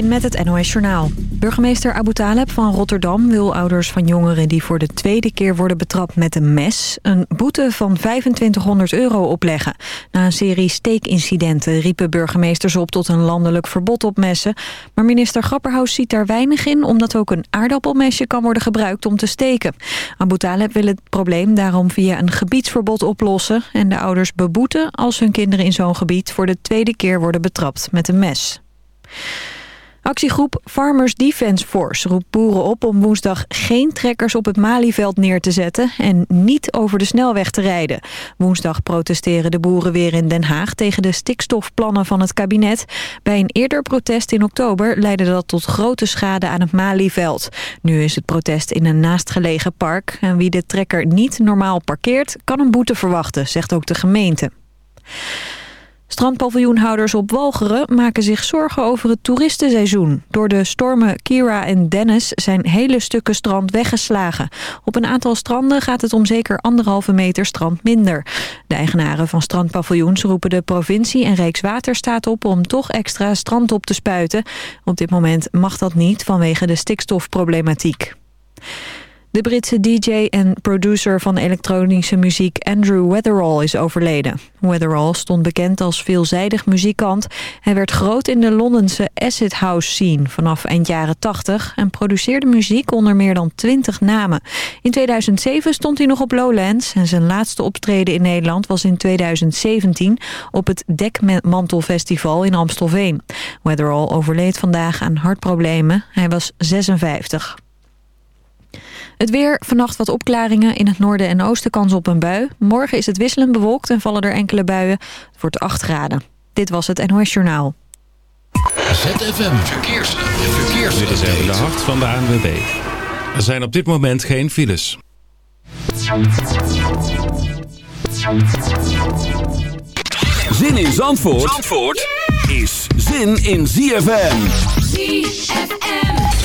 Met het NOS Journaal. Burgemeester Abu Taleb van Rotterdam wil ouders van jongeren die voor de tweede keer worden betrapt met een mes... een boete van 2500 euro opleggen. Na een serie steekincidenten riepen burgemeesters op tot een landelijk verbod op messen. Maar minister Grapperhaus ziet daar weinig in... omdat ook een aardappelmesje kan worden gebruikt om te steken. Abu Taleb wil het probleem daarom via een gebiedsverbod oplossen... en de ouders beboeten als hun kinderen in zo'n gebied voor de tweede keer worden betrapt met een mes. Actiegroep Farmers Defence Force roept boeren op om woensdag geen trekkers op het Malieveld neer te zetten en niet over de snelweg te rijden. Woensdag protesteren de boeren weer in Den Haag tegen de stikstofplannen van het kabinet. Bij een eerder protest in oktober leidde dat tot grote schade aan het Malieveld. Nu is het protest in een naastgelegen park en wie de trekker niet normaal parkeert kan een boete verwachten, zegt ook de gemeente. Strandpaviljoenhouders op Walcheren maken zich zorgen over het toeristenseizoen. Door de stormen Kira en Dennis zijn hele stukken strand weggeslagen. Op een aantal stranden gaat het om zeker anderhalve meter strand minder. De eigenaren van strandpaviljoens roepen de provincie en Rijkswaterstaat op om toch extra strand op te spuiten. Op dit moment mag dat niet vanwege de stikstofproblematiek. De Britse DJ en producer van elektronische muziek Andrew Weatherall is overleden. Weatherall stond bekend als veelzijdig muzikant. Hij werd groot in de Londense acid house scene vanaf eind jaren 80... en produceerde muziek onder meer dan 20 namen. In 2007 stond hij nog op Lowlands... en zijn laatste optreden in Nederland was in 2017... op het Dekmantelfestival in Amstelveen. Weatherall overleed vandaag aan hartproblemen. Hij was 56. Het weer, vannacht wat opklaringen. In het noorden en oosten kans op een bui. Morgen is het wisselend bewolkt en vallen er enkele buien. Het wordt 8 graden. Dit was het NOS Journaal. ZFM Verkeers. Verkeers. Dit is even de hart van de ANWB. Er zijn op dit moment geen files. Zin in Zandvoort, Zandvoort is zin in ZFM. ZFM.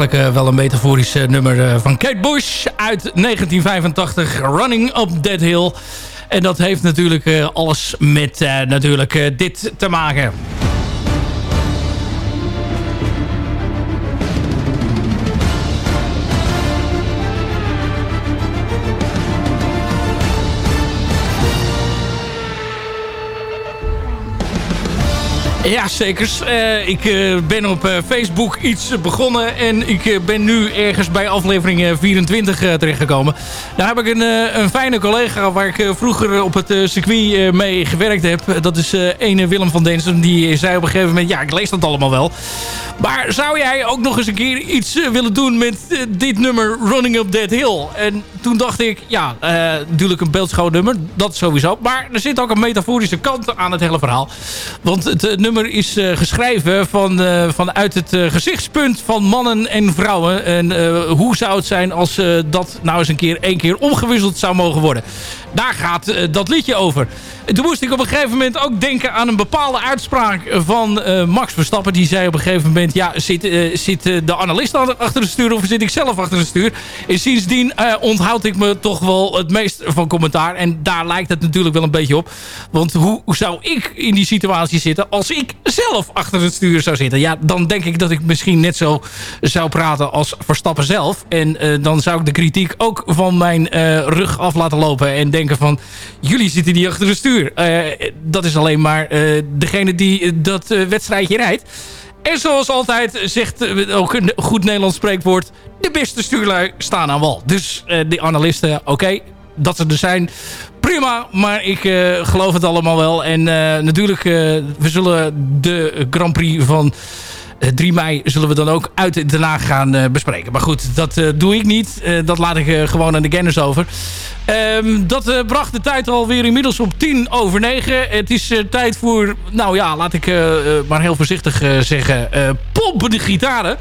Eigenlijk wel een metaforisch nummer van Kate Bush uit 1985. Running Up That Hill. En dat heeft natuurlijk alles met natuurlijk, dit te maken. Ja, zeker. Uh, ik uh, ben op uh, Facebook iets begonnen en ik ben nu ergens bij aflevering 24 terechtgekomen. Daar heb ik een, een fijne collega waar ik vroeger op het circuit mee gewerkt heb. Dat is ene Willem van Densen. Die zei op een gegeven moment, ja ik lees dat allemaal wel. Maar zou jij ook nog eens een keer iets willen doen met dit nummer Running Up That Hill? En toen dacht ik, ja, natuurlijk een beeldschoon nummer. Dat sowieso. Maar er zit ook een metaforische kant aan het hele verhaal. Want het nummer nummer is uh, geschreven van, uh, vanuit het uh, gezichtspunt van mannen en vrouwen. En hoe zou het zijn als dat nou eens een keer één keer omgewisseld zou mogen worden. Daar gaat dat liedje over. En toen moest ik op een gegeven moment ook denken aan een bepaalde uitspraak van Max Verstappen. Die zei op een gegeven moment, ja, zit, zit de analist achter het stuur of zit ik zelf achter het stuur? En sindsdien onthoud ik me toch wel het meest van commentaar. En daar lijkt het natuurlijk wel een beetje op. Want hoe zou ik in die situatie zitten als ik zelf achter het stuur zou zitten. Ja, dan denk ik dat ik misschien net zo zou praten als Verstappen zelf. En uh, dan zou ik de kritiek ook van mijn uh, rug af laten lopen. En denken van, jullie zitten niet achter het stuur. Uh, dat is alleen maar degene die dat wedstrijdje rijdt. En zoals altijd zegt ook een goed Nederlands spreekwoord... de beste stuurlui staan aan wal. Dus de analisten, oké, dat ze er zijn prima, maar ik uh, geloof het allemaal wel. En uh, natuurlijk, uh, we zullen de Grand Prix van 3 mei zullen we dan ook uit Den Haag gaan bespreken. Maar goed, dat doe ik niet. dat laat ik gewoon aan de kenners over. Um, dat bracht de tijd alweer inmiddels op 10 over 9. Het is tijd voor, nou ja, laat ik maar heel voorzichtig zeggen, pompen de gitaren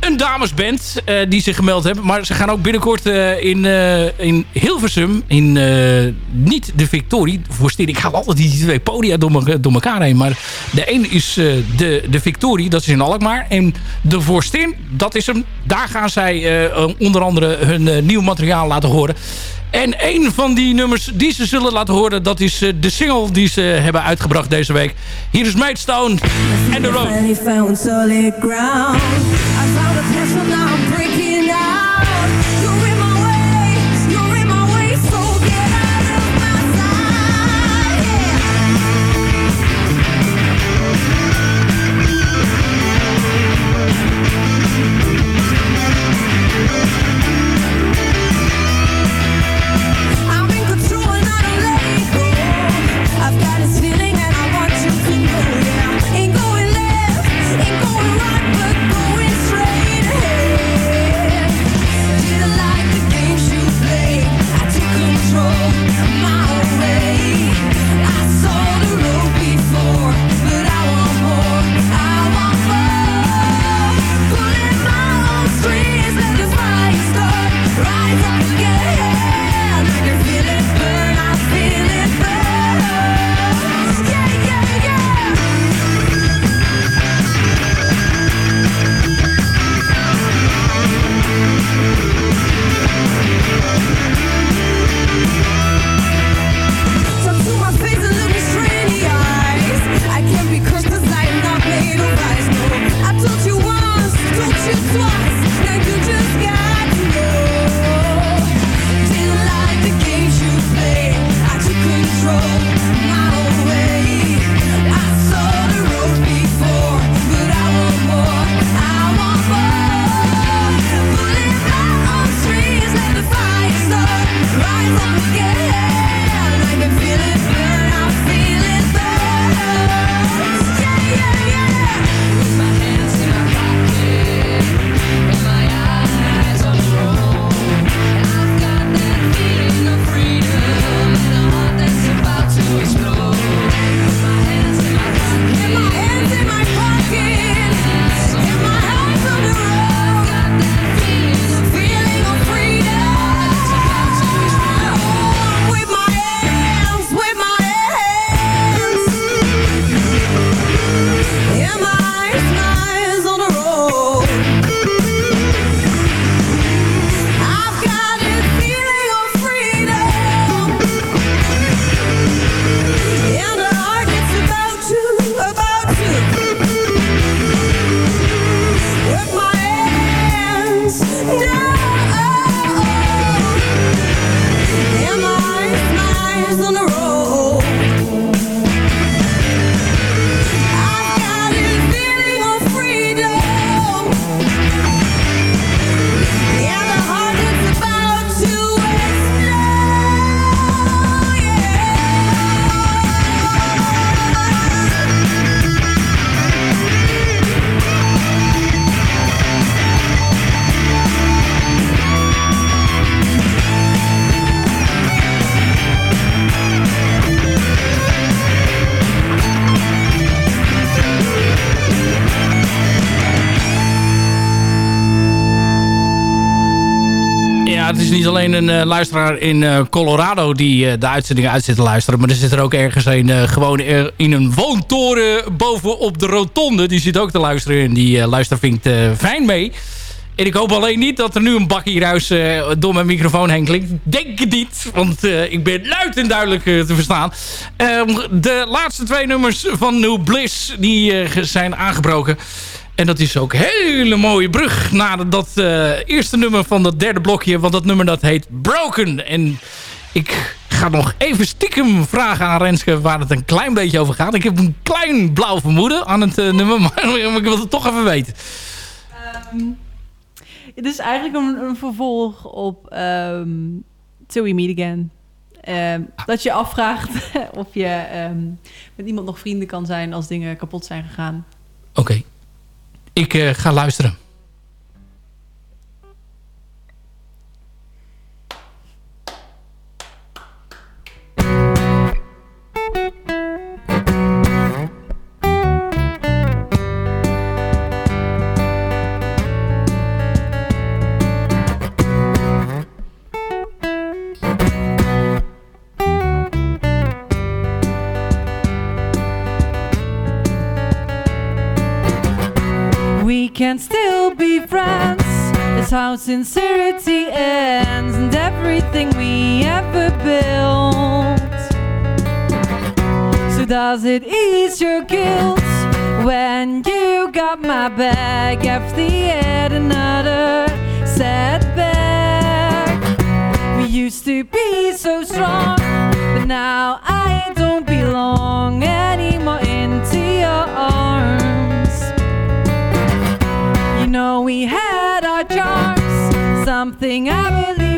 een damesband uh, die zich gemeld hebben. Maar ze gaan ook binnenkort uh, in, uh, in Hilversum, in niet de Victorie. Voorstel, ik haal altijd die twee podia door, door elkaar heen. Maar de een is de, de Victorie, dat is in Alkmaar. En de Voorstin, dat is hem. Daar gaan zij onder andere hun nieuw materiaal laten horen. En een van die nummers die ze zullen laten horen... dat is de single die ze hebben uitgebracht deze week. Hier is Maidstone en The Road. Een uh, luisteraar in uh, Colorado die uh, de uitzendingen uit zit te luisteren. Maar er zit er ook ergens een gewoon in een woontoren bovenop de rotonde. Die zit ook te luisteren en die luistert vindt fijn mee. En ik hoop alleen niet dat er nu een bakje ruis door mijn microfoon heen klinkt. Denk het niet, want ik ben luid en duidelijk te verstaan. Ehm, de laatste twee nummers van New Bliss die zijn aangebroken. En dat is ook een hele mooie brug naar dat uh, eerste nummer van dat derde blokje. Want dat nummer dat heet Broken. En ik ga nog even stiekem vragen aan Renske waar het een klein beetje over gaat. Ik heb een klein blauw vermoeden aan het uh, nummer, maar ik wil het toch even weten. Um, het is eigenlijk een, een vervolg op um, Till We Meet Again. Um, dat je afvraagt of je met iemand nog vrienden kan zijn als dingen kapot zijn gegaan. Oké. Okay. Ik uh, ga luisteren. How sincerity ends and everything we ever built. So does it ease your guilt when you got my back after yet another setback? We used to be so strong, but now I don't belong anymore into your arms You know we had our charms, something I believed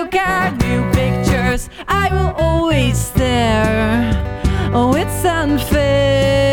still got new pictures. I will always stare. Oh, it's unfair.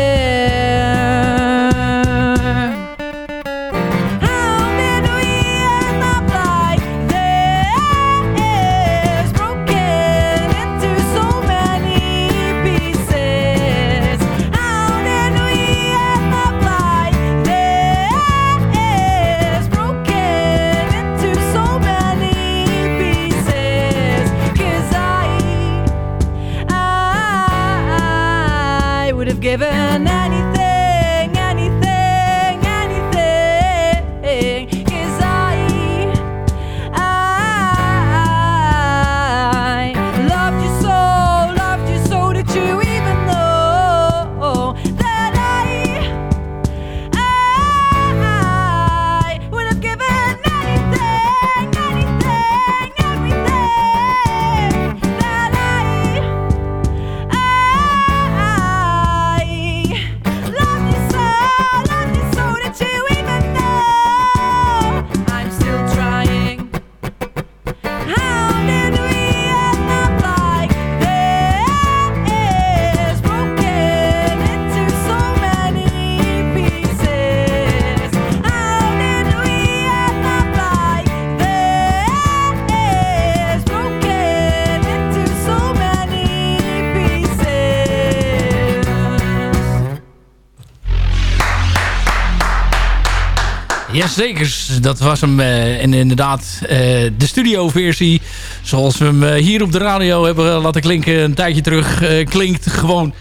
Jazeker, dat was hem. Uh, en inderdaad, uh, de studioversie, zoals we hem uh, hier op de radio hebben laten klinken een tijdje terug, klinkt gewoon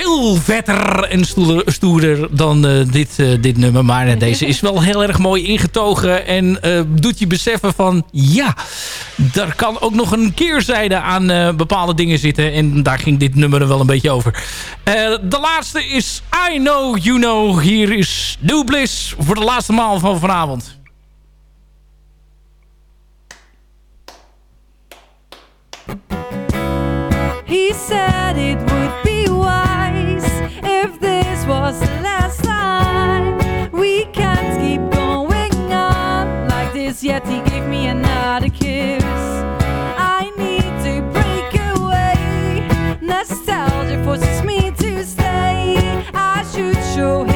veel vetter en stoerder, dan uh, dit, uh, dit nummer. Maar uh, deze is wel heel erg mooi ingetogen. En doet je beseffen van... Ja, daar kan ook nog een keerzijde aan bepaalde dingen zitten. En daar ging dit nummer er wel een beetje over. de laatste is I Know You Know. Hier is New Bliss voor de laatste maal van vanavond. He said it would be was the last time. We can't keep going on like this, yet he gave me another kiss. I need to break away. Nostalgia forces me to stay. I should show him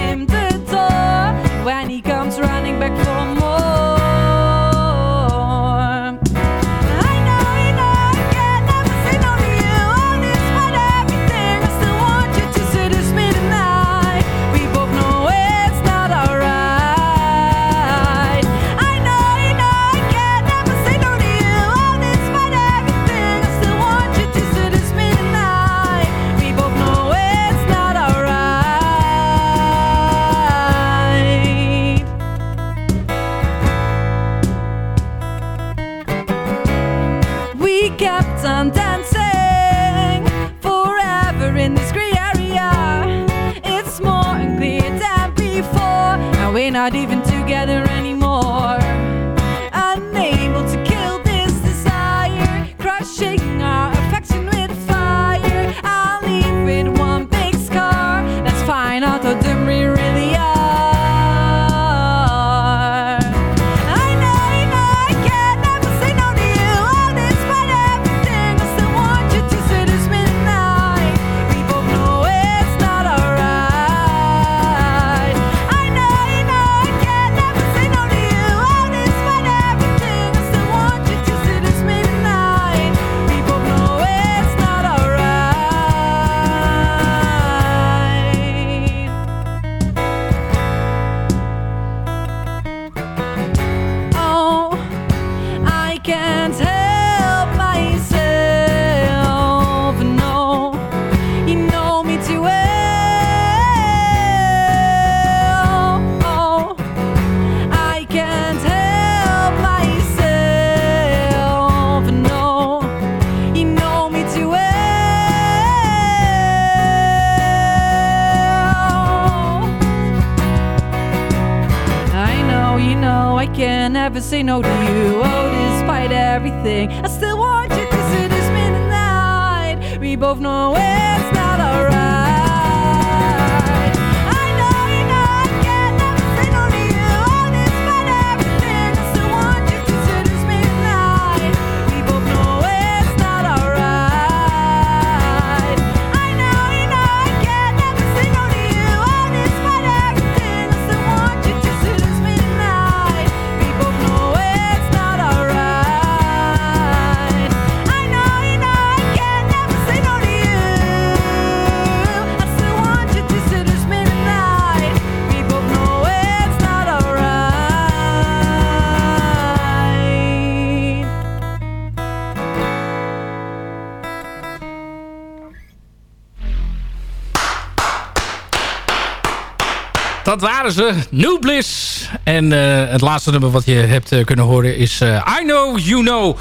Dat waren ze. New Bliss. En eh, het laatste nummer wat je hebt eh, kunnen horen is eh, I Know You Know.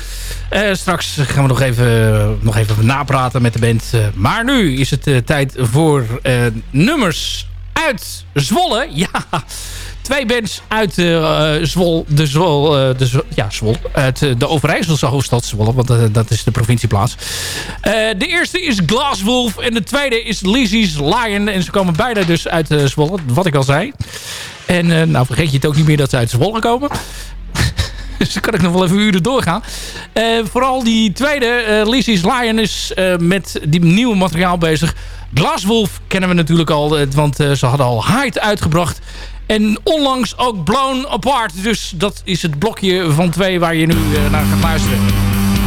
Straks gaan we nog even, nog even napraten met de band. Maar nu is het tijd voor nummers uit Zwolle. Ja, twee bands uit eh, eh, Zwol, de Zwol, eh, de ja, Zwol, uit de Overijsselse hoofdstad Zwolle, want dat is de provincieplaats. De eerste is Glasswolf en de tweede is Lizzie's Lion. En ze komen beide dus uit Zwolle, wat ik al zei. En nou vergeet je het ook niet meer dat ze uit Zwolle komen. Dus dan kan ik nog wel even uren doorgaan. Vooral die tweede, eh Lizzie's Lion, is met die nieuwe materiaal bezig. Glasswolf kennen we natuurlijk al, want ze hadden al Hide uitgebracht. En onlangs ook Blown Apart. Dus dat is het blokje van twee waar je nu eh, naar gaat luisteren.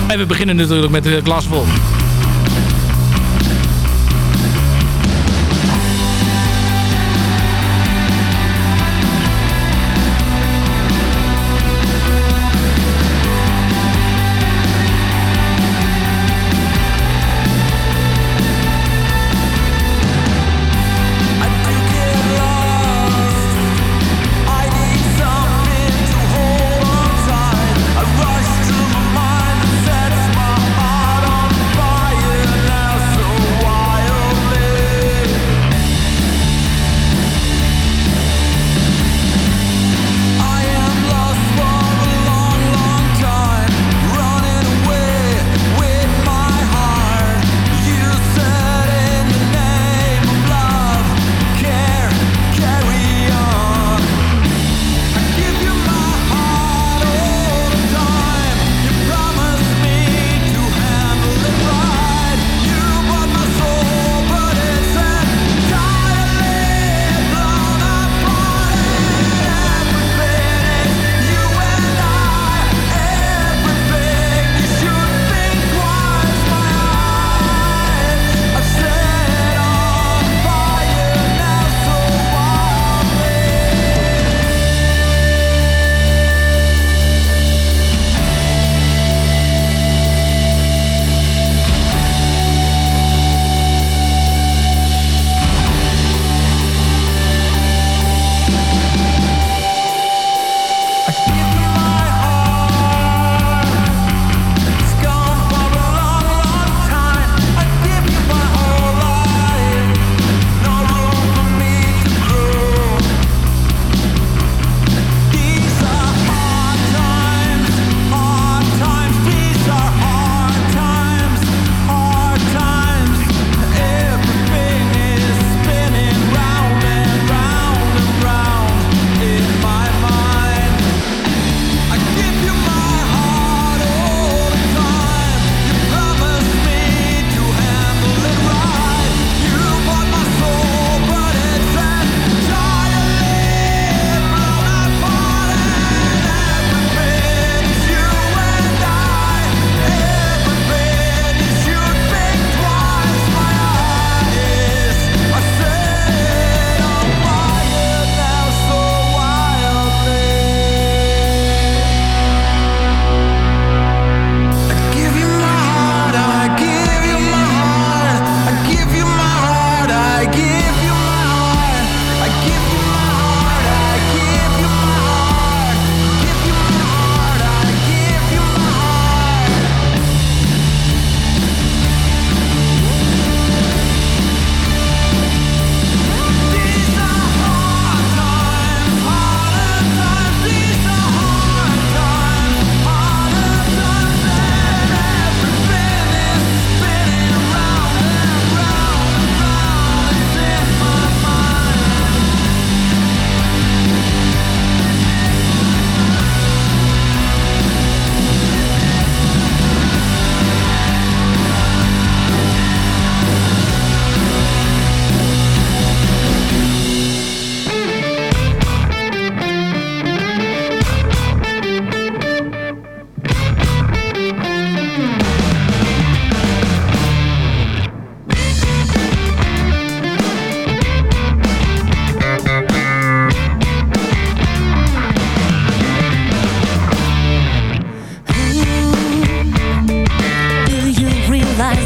En we beginnen natuurlijk met de Glasswolf.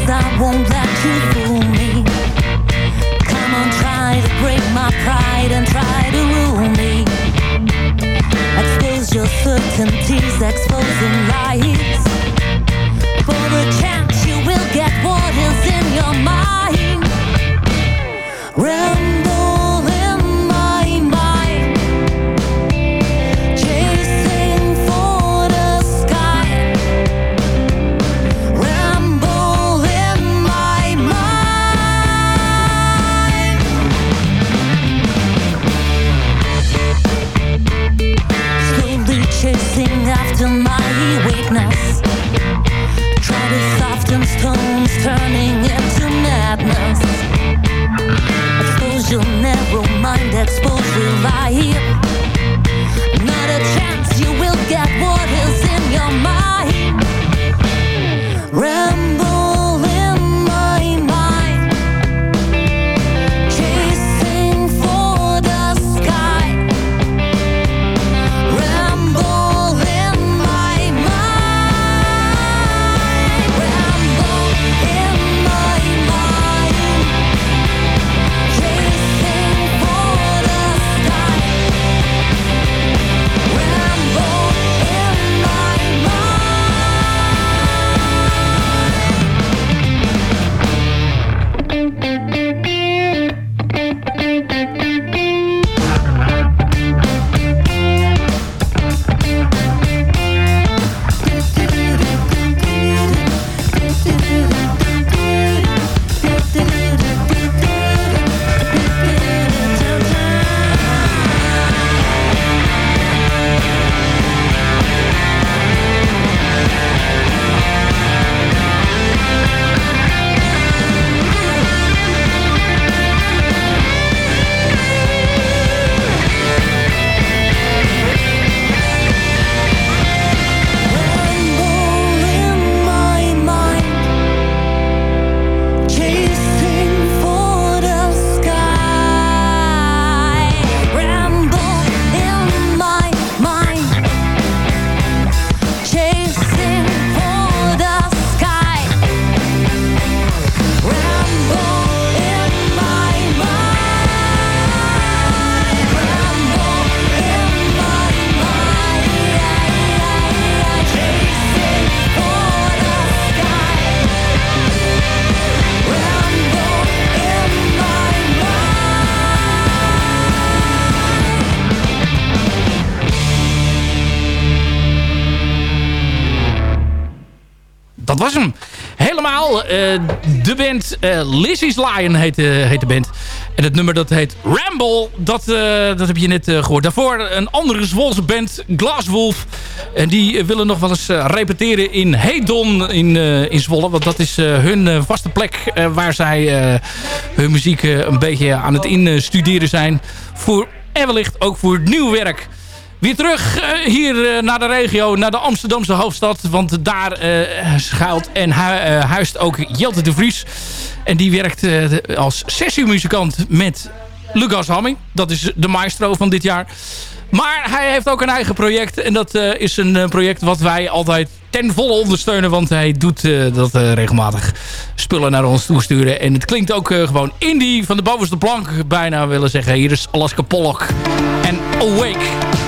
I won't let you fool me. Come on, try to break my pride and try to rule me. Expose your certainties, exposing lies. For chance, you will get what is in your mind. Mind, expose your band eh Lizzie's Lion heet, de- heet de band. En het nummer dat heet Ramble. Dat, eh, dat heb je net eh, gehoord. Daarvoor een andere Zwolse band, Glasswolf. En die eh, willen nog wel eens eh, repeteren in Hedon in, eh, in Zwolle. Want dat is eh, hun eh, vaste plek eh, waar zij eh, hun muziek eh, een beetje aan het instuderen zijn. Voor, en wellicht ook voor nieuw werk. Weer terug eh, hier eh, naar de regio, naar de Amsterdamse hoofdstad. Want daar eh, schuilt en hu huist ook Jelte de Vries. En die werkt als sessiemuzikant met Lucas Hamming. Dat is de maestro van dit jaar. Maar hij heeft ook een eigen project. En dat is een project wat wij altijd ten volle ondersteunen. Want hij doet dat regelmatig spullen naar ons toesturen. En het klinkt ook gewoon indie van de bovenste plank. Bijna willen zeggen. Hier is Alaska Pollock en Awake.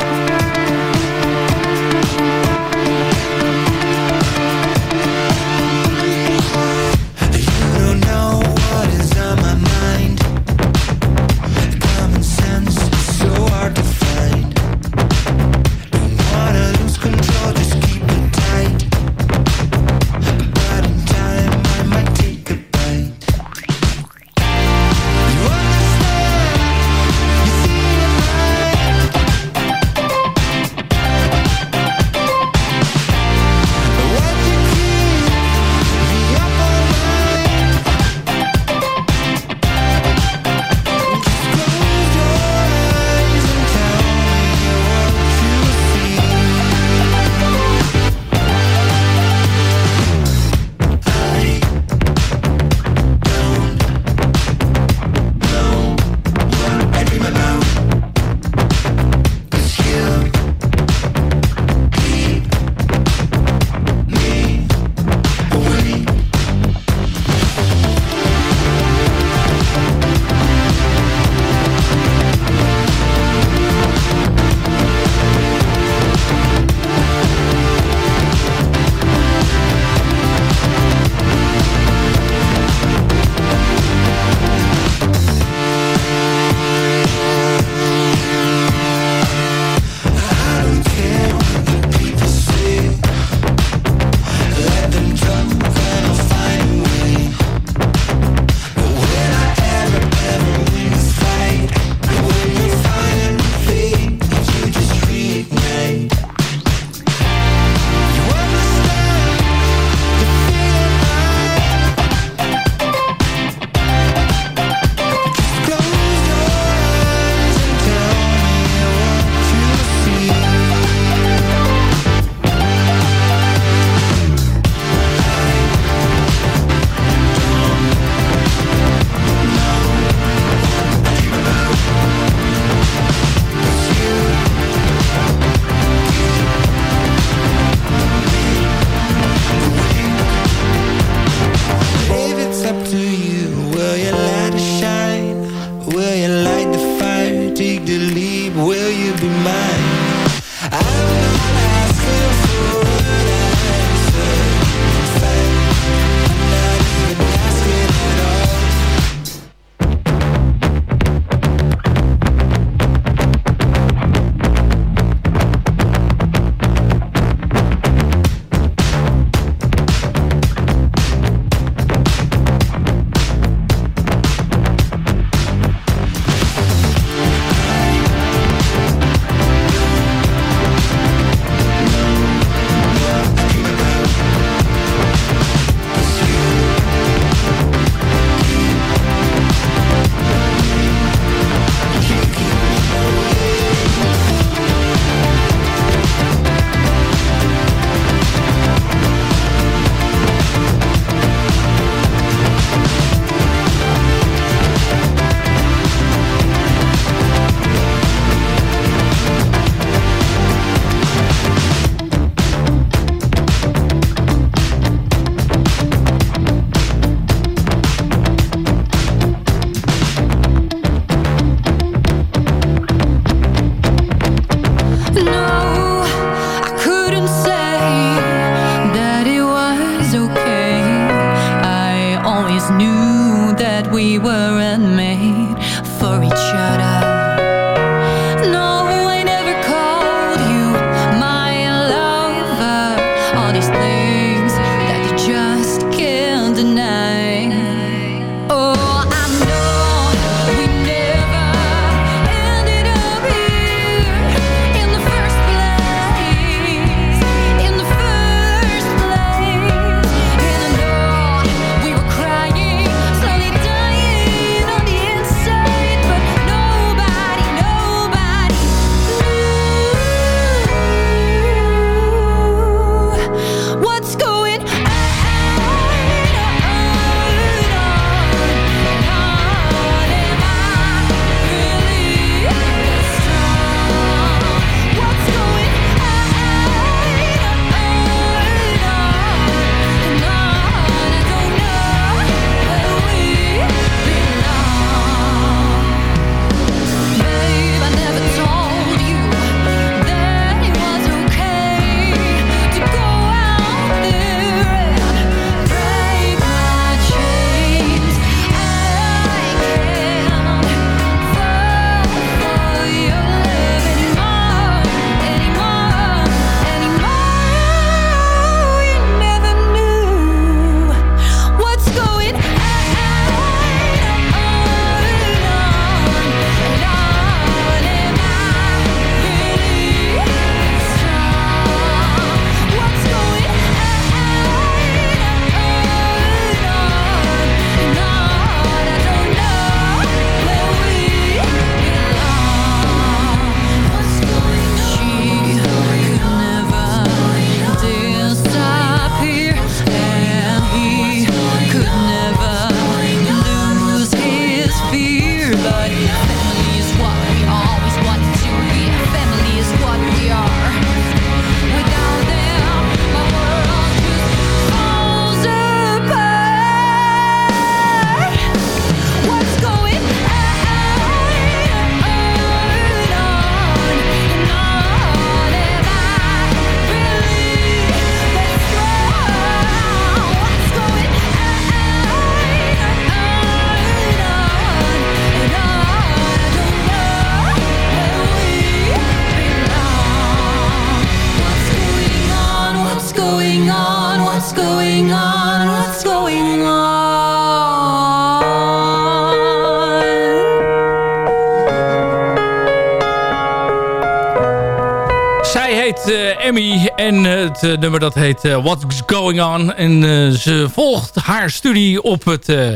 En het eh, nummer dat heet eh, What's Going On. En eh, ze volgt haar studie op het eh,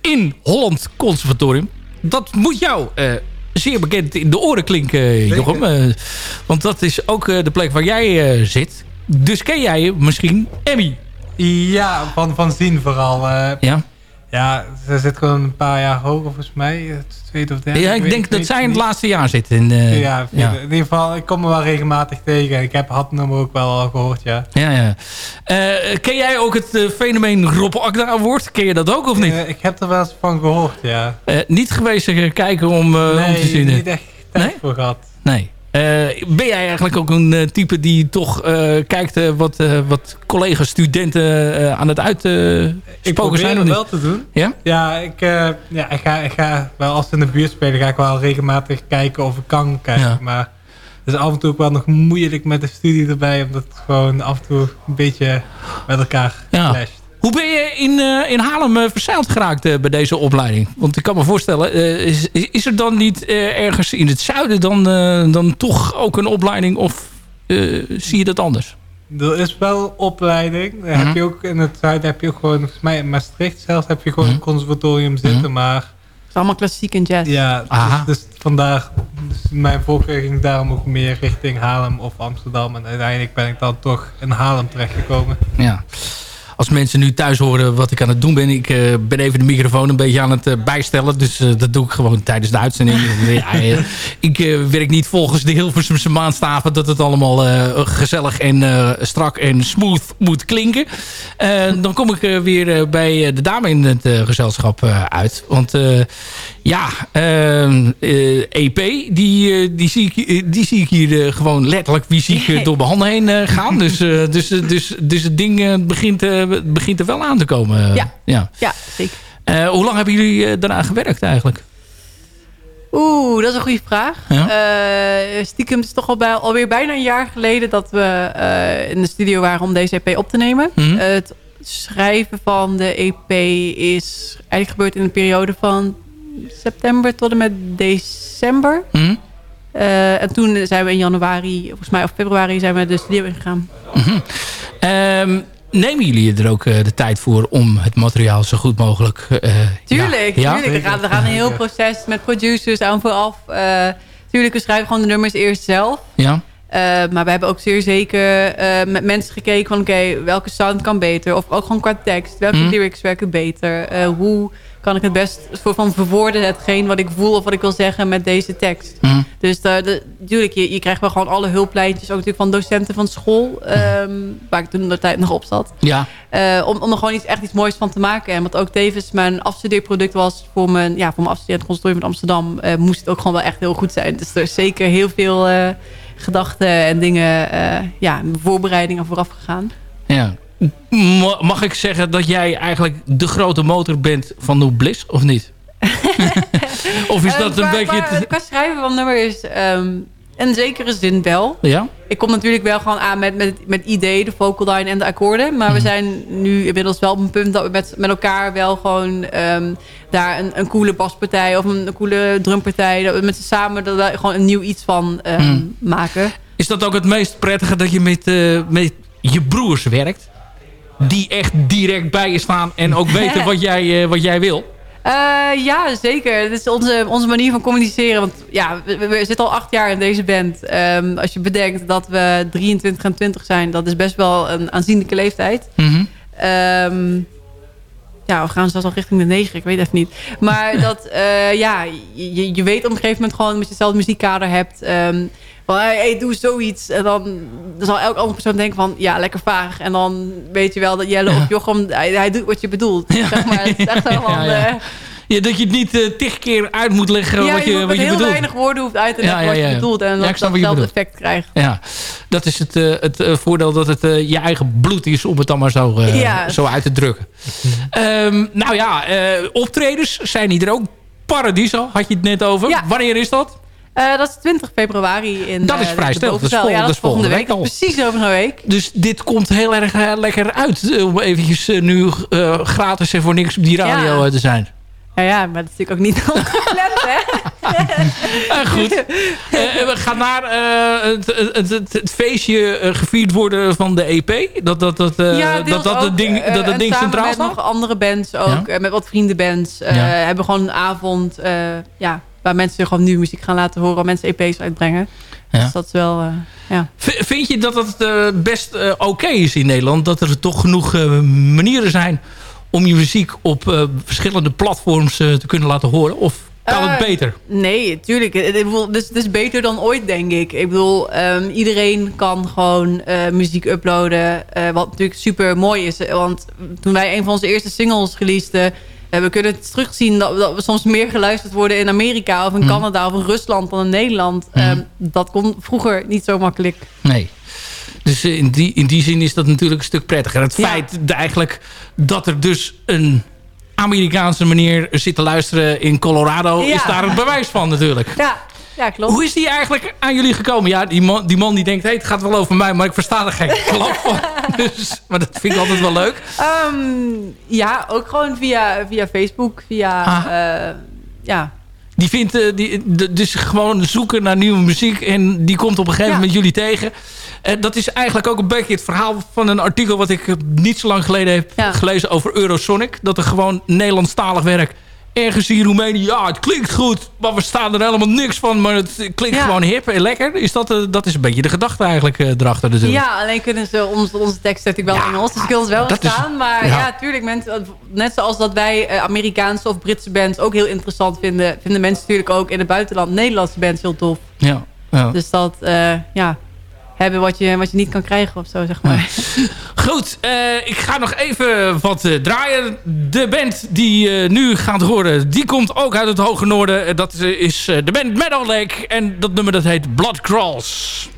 In Holland Conservatorium. Dat moet jou eh, zeer bekend in de oren klinken, Jochem. Eh, want dat is ook eh, de plek waar jij eh, zit. Dus ken jij misschien Emmy? Ja, van, van zien vooral. eh. Ja, ja, ze zit gewoon een paar jaar hoger volgens mij. Het tweede of derde. ja ik denk dat zij in het laatste jaar zit. In, eh, Ja, ja. in ieder geval, ik kom er wel regelmatig tegen. Ik heb het nummer ook wel al gehoord, ja. Ja, ja. Eh, ken jij ook het eh, fenomeen Rob Akda Award? Ken je dat ook of niet? Ik heb er wel eens van gehoord, ja. Niet geweest kijken om, eh, om te nee, zien. eh. niet echt tijd Nee? voor gehad. Nee. Eh, ben jij eigenlijk ook een eh, type die toch eh, kijkt wat, wat collega-studenten eh, aan het Ik uitspoken probeer zijn? wel te doen. Ja? Ja, ik, ja ik, ga, ik ga wel als ze in de buurt spelen, ga ik wel regelmatig kijken of ik kan kijken. Ja. Maar het is af en toe ook wel nog moeilijk met de studie erbij, omdat het gewoon af en toe een beetje met elkaar Ja. clasht. Hoe ben je in, eh, in Haarlem eh, verzeild geraakt eh, bij deze opleiding? Want ik kan me voorstellen, eh, is, is er dan niet eh, ergens in het zuiden dan, eh, dan toch ook een opleiding? Of eh, zie je dat anders? Er is wel opleiding. Dan Mhm. heb je ook in het zuiden heb je ook gewoon, volgens mij in Maastricht zelfs, heb je gewoon Mhm. een conservatorium zitten. Maar Het is allemaal klassiek en jazz. ja, dus, dus vandaar, dus mijn voorkeur ging daarom ook meer richting Haarlem of Amsterdam. En uiteindelijk ben ik dan toch in Haarlem terechtgekomen. Ja. Als mensen nu thuis horen wat ik aan het doen ben. Ik eh, ben even de microfoon een beetje aan het eh, bijstellen. Dus eh, dat doe ik gewoon tijdens de uitzending. ja, ik werk niet volgens de Hilversumse maanstaven. Dat het allemaal gezellig en strak en smooth moet klinken. Dan kom ik weer bij de dame in het gezelschap uit. Want ja, ehm, eh, EP, die, die, zie ik, die zie ik hier gewoon letterlijk wie zie ik door mijn handen heen gaan. Dus, dus, dus, dus het ding begint, eh, begint er wel aan te komen. Ja. ja. Ja, zeker. Eh, hoe lang hebben jullie eh, daaraan gewerkt eigenlijk? Oeh, dat is een goede vraag. Ja. Eh, stiekem is het toch al bij, alweer bijna een jaar geleden dat we in de studio waren om deze EP op te nemen. Mhm. het schrijven van de EP is eigenlijk gebeurd in een periode van september tot en met december. Hm? Eh, en toen zijn we in januari, volgens mij of februari, zijn we de studio ingegaan. Ehm, nemen jullie er ook eh, de tijd voor om het materiaal zo goed mogelijk... eh, Tuurlijk, ja, ja? tuurlijk. Er gaat, er gaat een heel proces met producers aan vooraf. Eh tuurlijk, we schrijven gewoon de nummers eerst zelf. Ja? Eh, maar we hebben ook zeer zeker eh, met mensen gekeken van... oké, welke sound kan beter? Of ook gewoon qua tekst. Welke Mhm. lyrics werken beter? Eh, hoe kan ik het best soort van verwoorden hetgeen wat ik voel... of wat ik wil zeggen met deze tekst? Mhm. Dus natuurlijk, je, je krijgt wel gewoon alle hulplijntjes... ook natuurlijk van docenten van school... ehm, waar ik toen de tijd nog op zat. Ja. Eh, om, om er gewoon iets, echt iets moois van te maken. En wat ook tevens mijn afstudeerproduct was voor mijn, ja, voor mijn afstudeer aan het conservatorium van Amsterdam, eh, moest het ook gewoon wel echt heel goed zijn. Dus er is zeker heel veel eh, gedachten en dingen, eh, ja, voorbereidingen vooraf gegaan. ja. Ma- Mag ik zeggen dat jij eigenlijk de grote motor bent van New Bliss, of niet? of is Eh, dat een beetje... Te- qua schrijven van nummer is ehm in zekere zin wel. Ja? Ik kom natuurlijk wel gewoon aan met, met, met idee, de vocal line en de akkoorden. Maar Mhm. we zijn nu inmiddels wel op een punt dat we met, met elkaar wel gewoon ehm, daar een, een coole baspartij of een, een coole drumpartij, dat we met z'n samen wel gewoon een nieuw iets van ehm, Mhm. maken. Is dat ook het meest prettige dat je met, eh, met je broers werkt? Die echt direct bij je staan en ook weten wat jij, eh, wat jij wil? Eh, ja, zeker. Dit is onze, onze manier van communiceren. Want ja, we, zitten al acht jaar in deze band. Ehm, als je bedenkt dat we 23 en 20 zijn, dat is best wel een aanzienlijke leeftijd. Ehm, ja, we gaan zelfs al richting de negen, ik weet even niet. Maar dat, eh, ja, je, je weet op een gegeven moment gewoon... dat je hetzelfde muziekkader hebt... ehm, van, hey, hey, doe zoiets. En dan, dan zal elke andere persoon denken van... ja, lekker vaag. En dan weet je wel dat Jelle of Jochem... Hij, hij doet wat je bedoelt. Zeg maar, het is echt zo van... Ja, ja. eh, Ja, dat je het niet tig keer uit moet leggen ja, wat je, je, wat je heel bedoelt. weinig woorden hoeft uit te Ja, leggen ja, wat ja. je bedoelt. En Ja, dat hetzelfde effect krijgt. Ja, dat is het, eh, het voordeel dat het je eigen bloed is om het dan maar zo, Ja. zo uit te drukken. Ehm, nou ja, optredens zijn die er ook. Paradiso had je het net over. Ja. Wanneer is dat? Eh, dat is 20 februari in Dat is eh, vrij. Dat is vol- ja, dat is volgende week al. Precies over een week. Dus dit komt heel erg eh, lekker uit. om eventjes nu gratis en voor niks op die radio Ja. te zijn. Ja, ja, maar dat is natuurlijk ook niet ongepland, hè? Eh, goed. We gaan naar het, het, het, het feestje gevierd worden van de EP. Dat dat, dat, ja, dat, dat ook, het ding, dat het en ding centraal met staat? nog andere bands ook. Ja. met wat vriendenbands. Ja. Hebben gewoon een avond ja, waar mensen gewoon nieuwe muziek gaan laten horen. Waar mensen EP's uitbrengen. Ja. Dus dat is wel... eh, ja. Vind je dat het eh, best eh, oké is in Nederland? Dat er toch genoeg eh, manieren zijn om je muziek op eh, verschillende platforms eh, te kunnen laten horen? Of kan het beter? Nee, tuurlijk. Ik bedoel, dus, dus beter dan ooit, denk ik. Ik bedoel, ehm, iedereen kan gewoon eh, muziek uploaden. eh, wat natuurlijk super mooi is. Want toen wij een van onze eerste singles releaseden... we kunnen terugzien dat, dat we soms meer geluisterd worden in Amerika... of in Mhm. Canada of in Rusland dan in Nederland. Ehm, dat kon vroeger niet zo makkelijk. Nee. Dus eh, in die, in die zin is dat natuurlijk een stuk prettiger. Het Ja. feit eigenlijk dat er dus een Amerikaanse meneer zit te luisteren in Colorado... Ja. is daar een bewijs van natuurlijk. Ja, ja klopt. Hoe is die eigenlijk aan jullie gekomen? Ja, die man die, man die denkt, hey, het gaat wel over mij, maar ik versta er geen klap van. Dus, maar dat vind ik altijd wel leuk. Ehm, ja, ook gewoon via, via Facebook. Via, Ah. eh, ja, Die vindt eh, die, dus gewoon zoeken naar nieuwe muziek. En die komt op een gegeven Ja. moment jullie tegen. Eh, dat is eigenlijk ook een beetje het verhaal van een artikel... wat ik niet zo lang geleden heb Ja. gelezen over Eurosonic. Dat er gewoon Nederlandstalig werk ergens in Roemenië... ja, het klinkt goed, maar we staan er helemaal niks van... maar het klinkt Ja. gewoon hip en lekker. Is dat, eh, dat is een beetje de gedachte eigenlijk eh, erachter natuurlijk. Ja, alleen kunnen ze onze, onze tekst natuurlijk wel Ja, in Engels. Dus wel verstaan. Maar ja. ja, tuurlijk. Mensen, net zoals dat wij eh, Amerikaanse of Britse bands ook heel interessant vinden... vinden mensen natuurlijk ook in het buitenland Nederlandse bands heel tof. Ja, ja. Dus dat, eh, ja, hebben wat je, wat je niet kan krijgen of zo, zeg maar. Goed, eh, ik ga nog even wat eh, draaien. De band die je nu gaat horen, die komt ook uit het Hoge Noorden. Eh, Dat is, eh, de band Meadow Lake. En dat nummer dat heet Blood Crawls.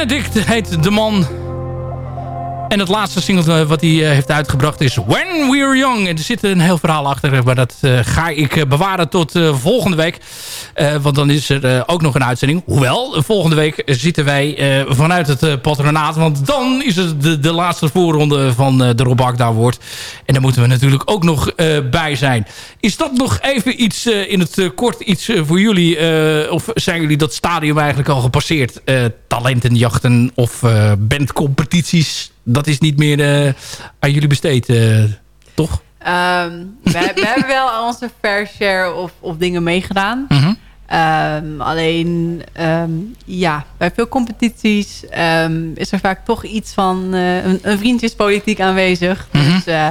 Benedict heet de man. En het laatste single wat hij eh, heeft uitgebracht is When We're Young. En er zit een heel verhaal achter, maar dat eh, ga ik eh, bewaren tot volgende week. Want dan is er ook nog een uitzending. Hoewel, volgende week zitten wij vanuit het patronaat. Want dan is het de, laatste voorronde van de Rob Akda Award. En daar moeten we natuurlijk ook nog bij zijn. Is dat nog even iets eh, in het eh, kort iets eh, voor jullie? of zijn jullie dat stadium eigenlijk al gepasseerd? Talentenjachten of bandcompetities? Dat is niet meer aan jullie besteed, toch? Ehm, we, we hebben wel onze fair share of, of dingen meegedaan. Mhm. Ehm, alleen, ehm, ja, bij veel competities is er vaak toch iets van eh, een, een vriendjespolitiek aanwezig. Mhm. Dus eh,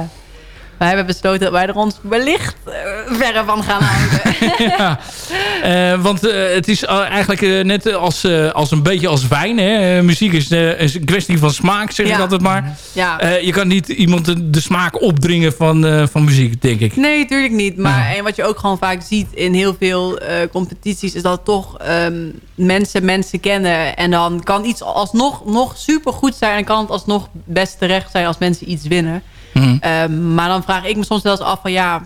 wij hebben besloten dat wij er ons wellicht eh, verre van gaan houden. ja. Eh, want eh, het is eigenlijk net als, als een beetje als wijn. Hè? Muziek is, is een kwestie van smaak, zeg ik altijd maar. ja. Je kan niet iemand de, de smaak opdringen van, van muziek, denk ik. Nee, natuurlijk niet. Maar en wat je ook gewoon vaak ziet in heel veel competities... is dat toch ehm, mensen mensen kennen. En dan kan iets alsnog nog supergoed zijn... en kan het alsnog best terecht zijn als mensen iets winnen. Mhm. Ehm, maar dan vraag ik me soms wel eens af van... ja,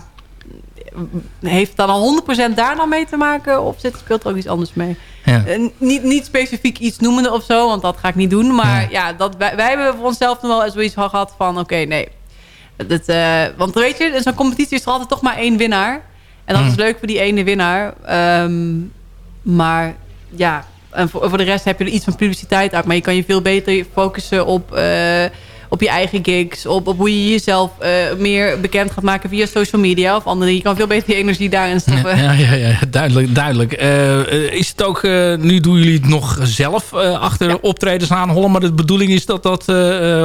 heeft dan al 100% daar dan mee te maken? Of zit, speelt er ook iets anders mee? Ja. Eh, niet, niet specifiek iets noemen of zo, want dat ga ik niet doen. Maar ja, dat, wij, wij hebben voor onszelf nog wel zoiets van gehad van... oké, nee. Dat, eh, want weet je, in zo'n competitie is er altijd toch maar één winnaar. En dat Mm. is leuk voor die ene winnaar. Ehm, maar ja, en voor, voor de rest heb je er iets van publiciteit uit. Maar je kan je veel beter focussen op, eh, op je eigen gigs. Op, op hoe je jezelf eh, meer bekend gaat maken via social media of andere. Je kan veel beter je energie daarin stoppen. Ja, ja, ja, duidelijk. duidelijk. Eh, eh, is het ook, nu doen jullie het nog zelf achter optredens aanhollen, maar de bedoeling is dat dat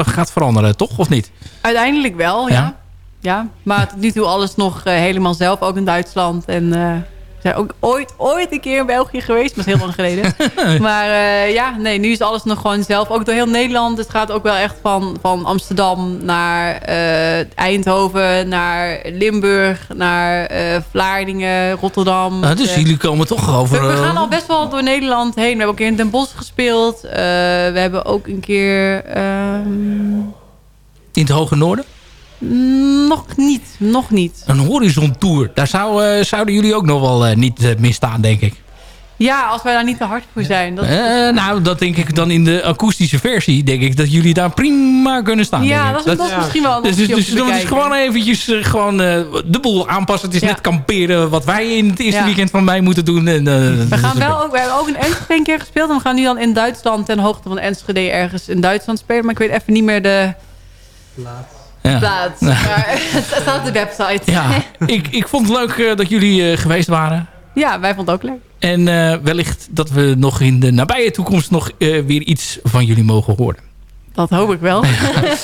gaat veranderen, toch? Of niet? Uiteindelijk wel, ja. Ja? ja. maar tot nu toe alles nog helemaal zelf, ook in Duitsland. En zijn ook ooit, ooit een keer in België geweest, maar dat is heel lang geleden. maar eh, ja, nee, nu is alles nog gewoon zelf. Ook door heel Nederland. Het gaat ook wel echt van, van Amsterdam naar eh, Eindhoven, naar Limburg, naar eh, Vlaardingen, Rotterdam. Ah, dus jullie komen toch over... we, we gaan al best wel door Nederland heen. We hebben ook een keer in Den Bosch gespeeld. We hebben ook een keer... ehm, in het Hoge Noorden? Nog niet, nog niet. Een horizon tour. Daar zou, eh, zouden jullie ook nog wel eh, niet eh, misstaan, denk ik. Ja, als wij daar niet te hard voor zijn. Dat, Eh, nou, dat denk ik dan in de akoestische versie. Denk ik dat jullie daar prima kunnen staan. ja, dat is, dat is misschien wel een Dus, dus, dus dan is gewoon eventjes gewoon, eh, de boel aanpassen. Het is Ja. net kamperen wat wij in het eerste Ja. weekend van mij moeten doen. En, We, gaan wel ook, we hebben ook in Enschede een keer gespeeld. En we gaan nu dan in Duitsland ten hoogte van Enschede ergens in Duitsland spelen. Maar ik weet even niet meer de Ja. plaats. Maar het staat op de website. Ja, ik, ik vond het leuk eh, dat jullie eh, geweest waren. Ja, wij vonden het ook leuk. En eh, wellicht dat we nog in de nabije toekomst nog eh, weer iets van jullie mogen horen. Dat hoop ik wel.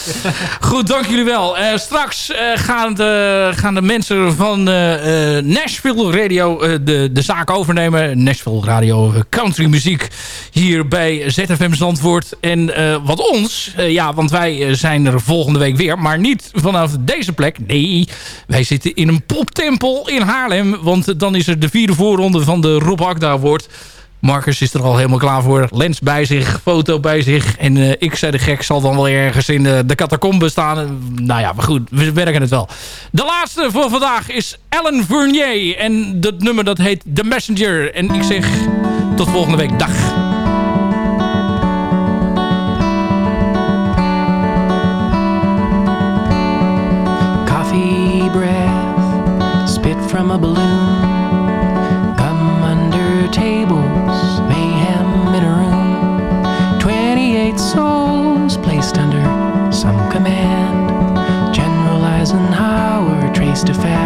Goed, dank jullie wel. Eh, straks eh, gaan, de, gaan de mensen van eh, Nashville Radio de, de zaak overnemen. Nashville Radio Country Muziek hier bij ZFM Zandvoort. En wat ons, ja, want wij zijn er volgende week weer. Maar niet vanaf deze plek. Nee, wij zitten in een poptempel in Haarlem. Want dan is er de vierde voorronde van de Rob Akda. Marcus is er al helemaal klaar voor. Lens bij zich, foto bij zich. En eh, ik, zei de gek, zal dan wel ergens in de, de catacombe staan. Eh, Nou ja, maar goed, we werken het wel. De laatste voor vandaag is Ellen Vernier. En dat nummer dat heet The Messenger. En ik zeg tot volgende week. Dag. Coffee breath, spit from a balloon. to fast.